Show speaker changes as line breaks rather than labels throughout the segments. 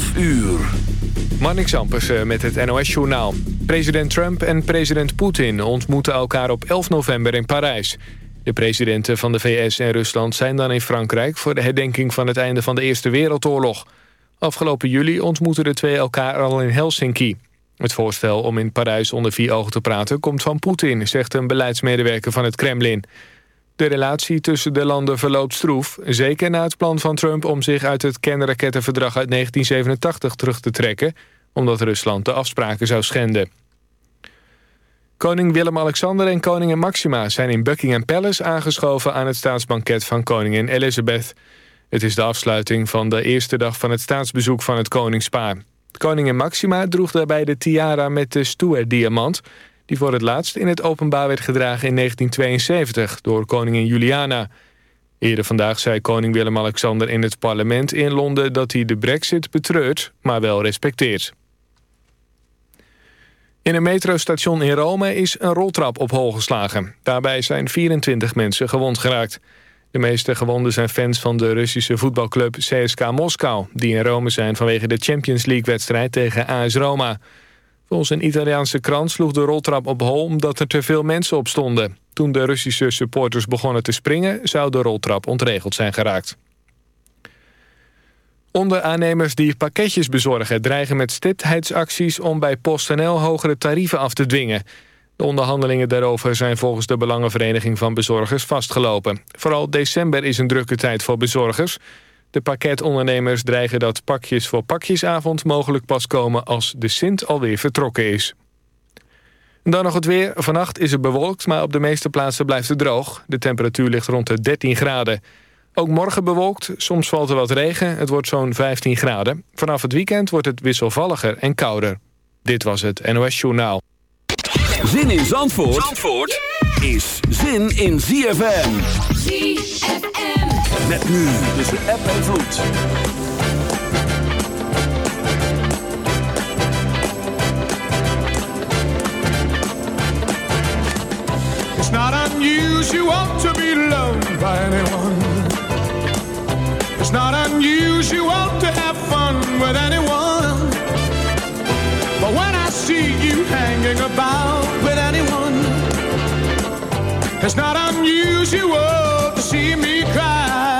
11 uur.
Marnix Ampersen met het NOS-journaal. President Trump en president Poetin ontmoeten elkaar op 11 november in Parijs. De presidenten van de VS en Rusland zijn dan in Frankrijk... voor de herdenking van het einde van de Eerste Wereldoorlog. Afgelopen juli ontmoetten de twee elkaar al in Helsinki. Het voorstel om in Parijs onder vier ogen te praten komt van Poetin... zegt een beleidsmedewerker van het Kremlin. De relatie tussen de landen verloopt stroef. Zeker na het plan van Trump om zich uit het kernrakettenverdrag uit 1987 terug te trekken... omdat Rusland de afspraken zou schenden. Koning Willem-Alexander en koningin Maxima zijn in Buckingham Palace aangeschoven aan het staatsbanket van koningin Elizabeth. Het is de afsluiting van de eerste dag van het staatsbezoek van het koningspaar. Koningin Maxima droeg daarbij de tiara met de Stuart-diamant die voor het laatst in het openbaar werd gedragen in 1972 door koningin Juliana. Eerder vandaag zei koning Willem-Alexander in het parlement in Londen... dat hij de brexit betreurt, maar wel respecteert. In een metrostation in Rome is een roltrap op hol geslagen. Daarbij zijn 24 mensen gewond geraakt. De meeste gewonden zijn fans van de Russische voetbalclub CSK Moskou... die in Rome zijn vanwege de Champions League-wedstrijd tegen AS Roma... Volgens een Italiaanse krant sloeg de roltrap op hol omdat er te veel mensen op stonden. Toen de Russische supporters begonnen te springen... zou de roltrap ontregeld zijn geraakt. Onderaannemers die pakketjes bezorgen dreigen met stiptheidsacties... om bij PostNL hogere tarieven af te dwingen. De onderhandelingen daarover zijn volgens de Belangenvereniging van Bezorgers vastgelopen. Vooral december is een drukke tijd voor bezorgers... De pakketondernemers dreigen dat pakjes voor pakjesavond mogelijk pas komen als de Sint alweer vertrokken is. Dan nog het weer. Vannacht is het bewolkt, maar op de meeste plaatsen blijft het droog. De temperatuur ligt rond de 13 graden. Ook morgen bewolkt, soms valt er wat regen. Het wordt zo'n 15 graden. Vanaf het weekend wordt het wisselvalliger en kouder. Dit was het NOS Journaal.
Zin in Zandvoort, Zandvoort is zin in ZFM.
ZFM.
Met nu tussen eb en vloed.
It's not unusual to be loved by anyone. It's not unusual to have fun with anyone. But when I see you hanging about with anyone, it's not unusual to see me cry.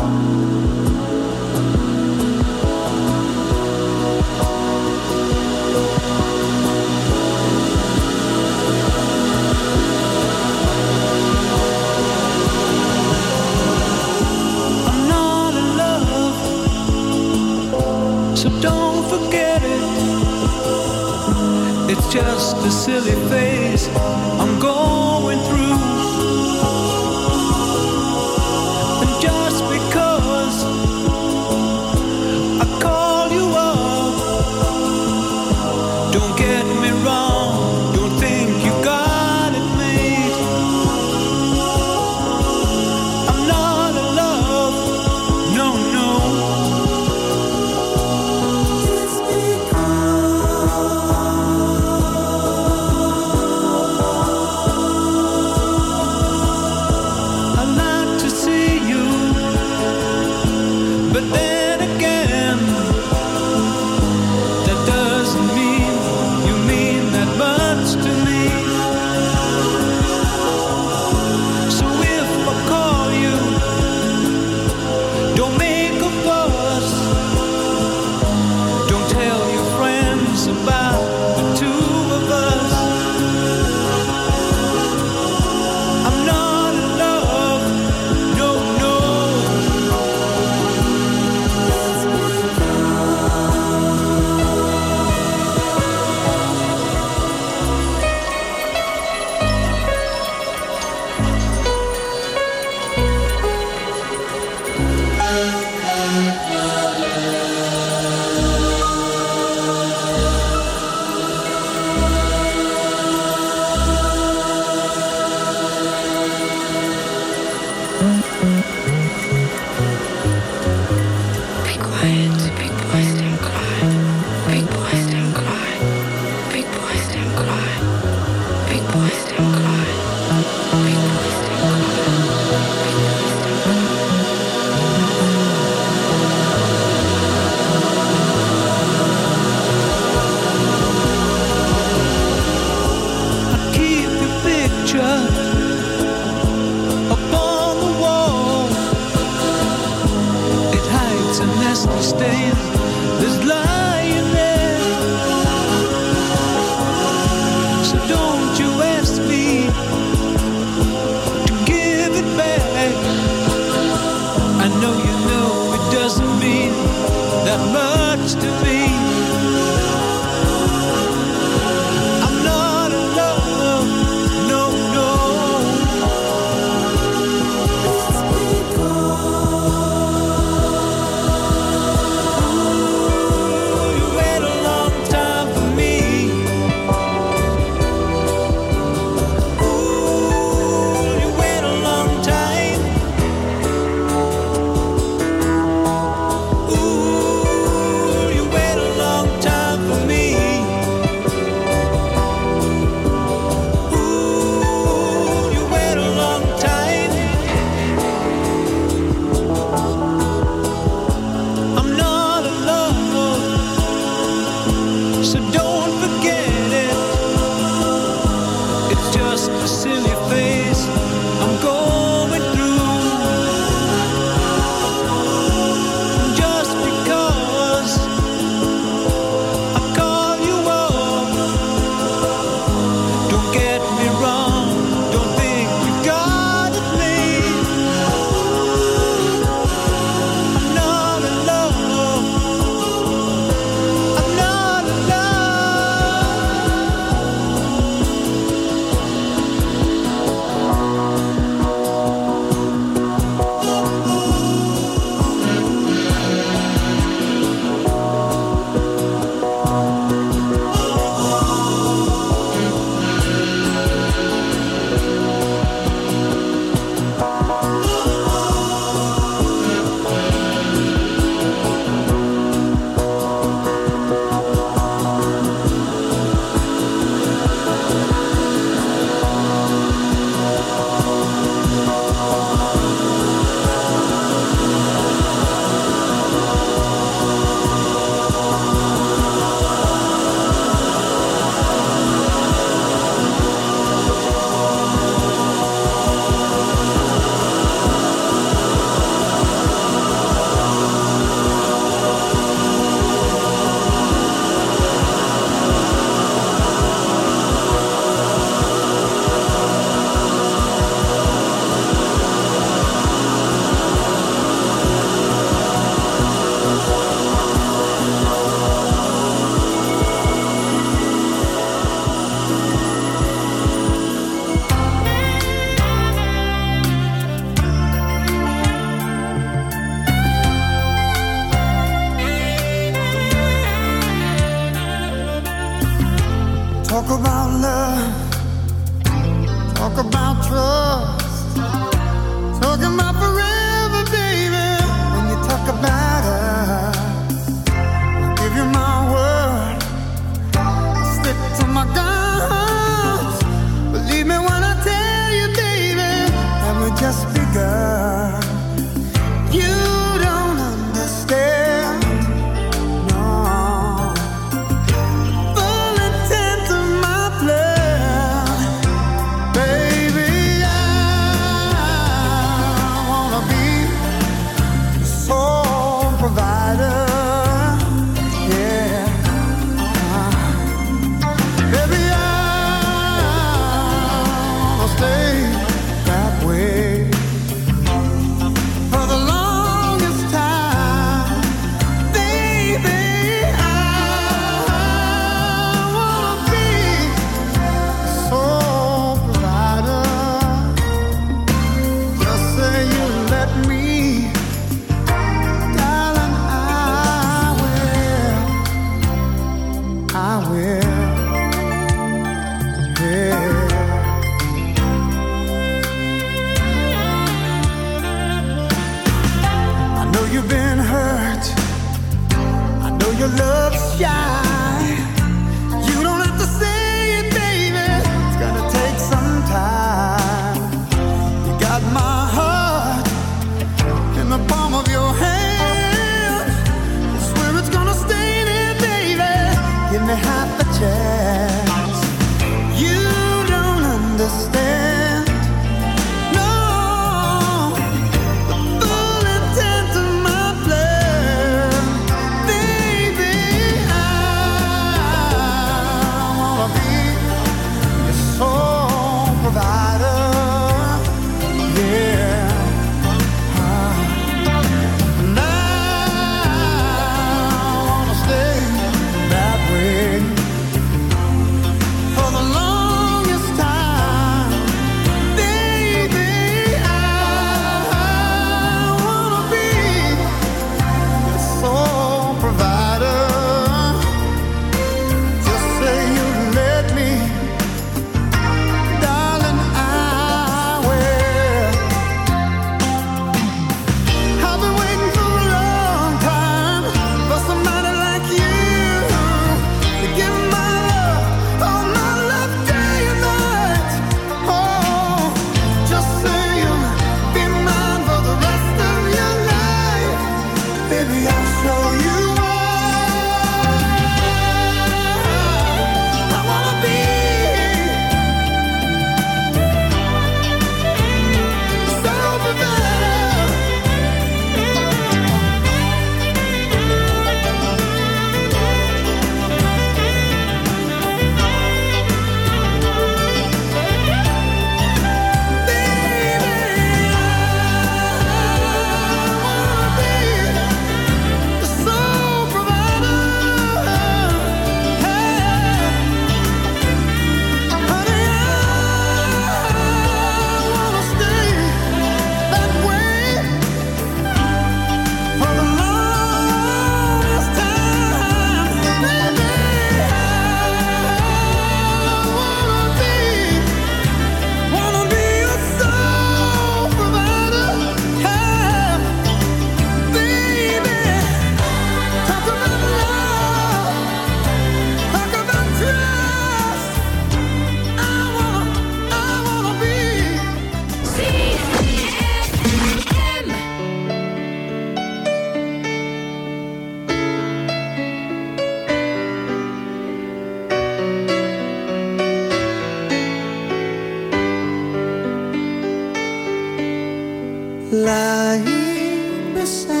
Lying
beside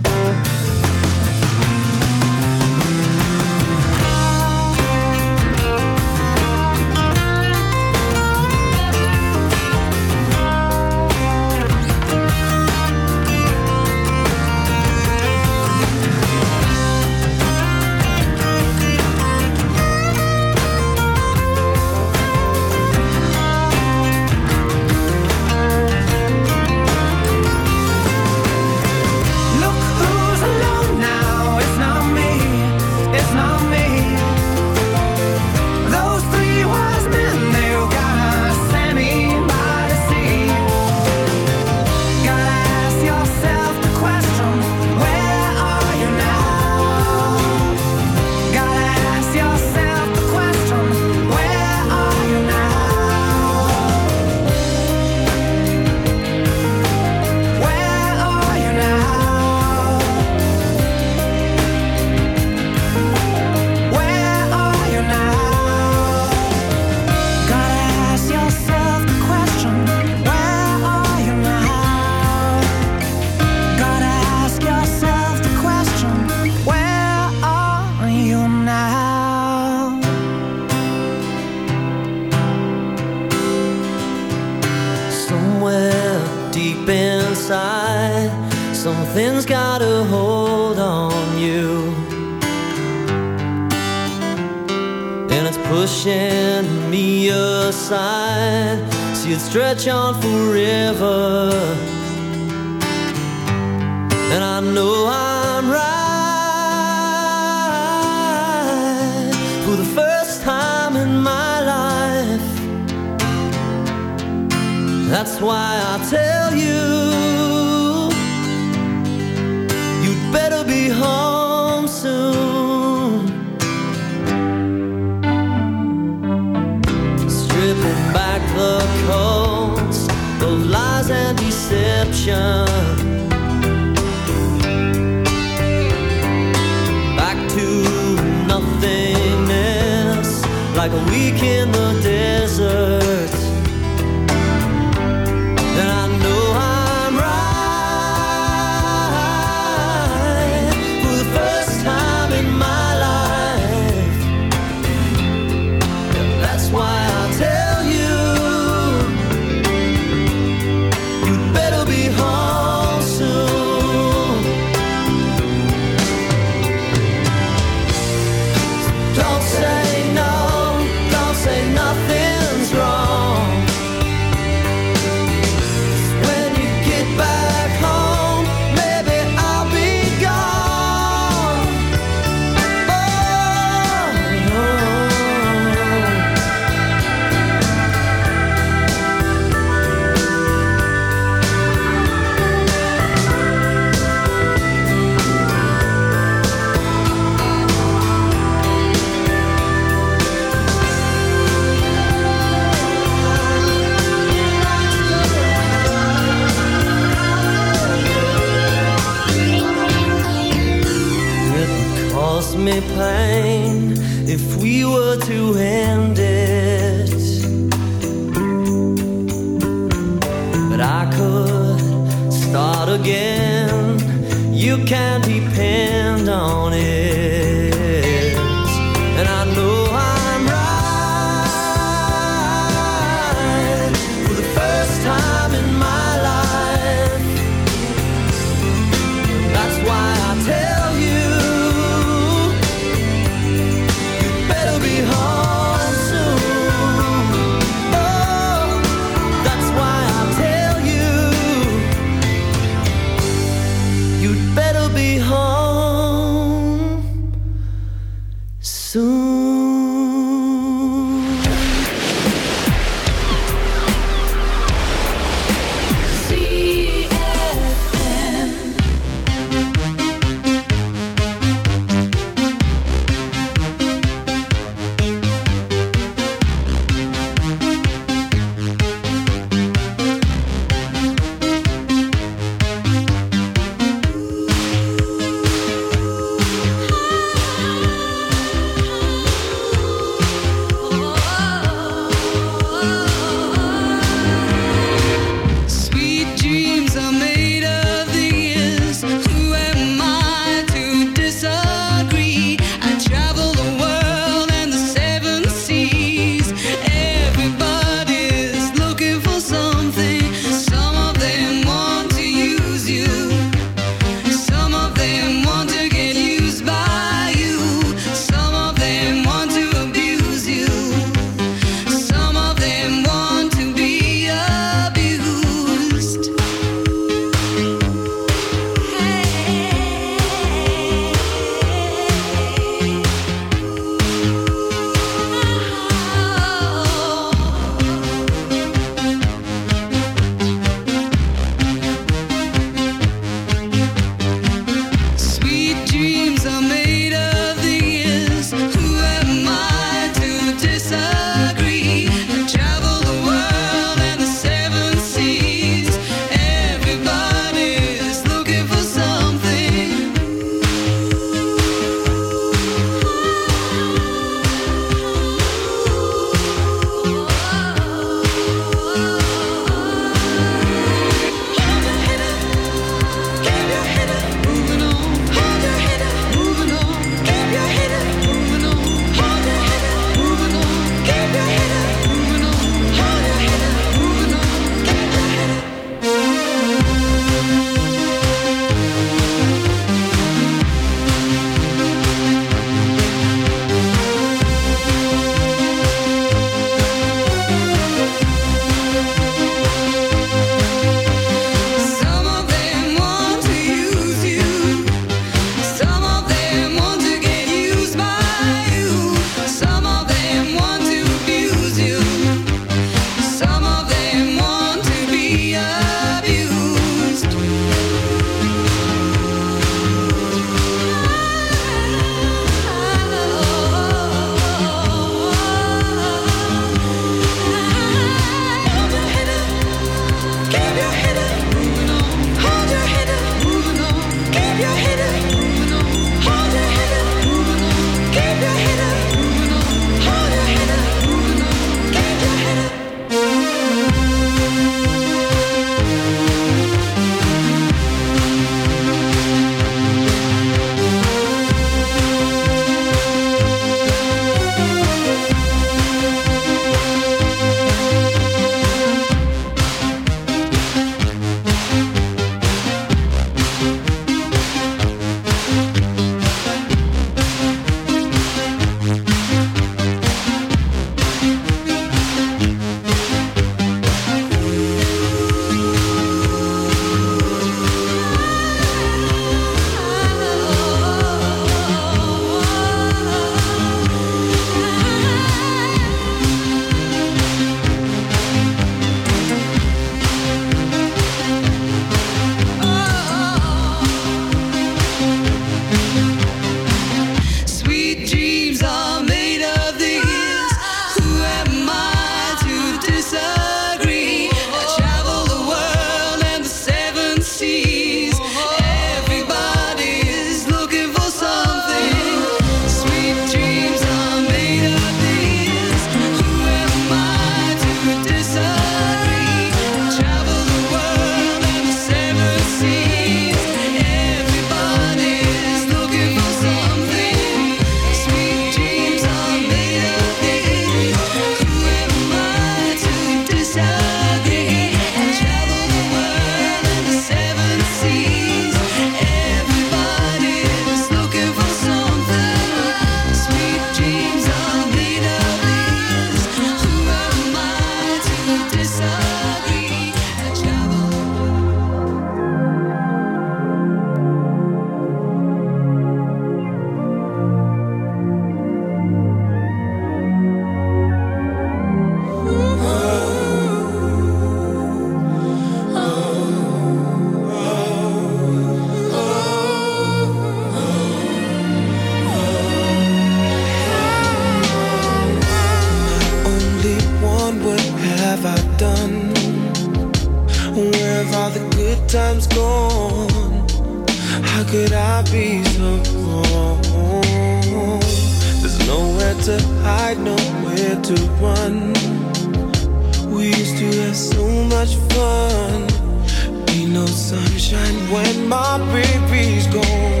sunshine when my baby's gone.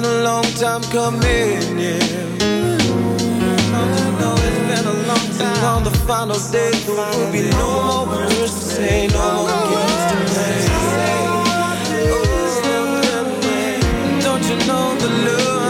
been a long time coming, yeah. Don't you know it's been a long time? And on the final day, there will be no more words to say, no more words to say. Don't you know the love?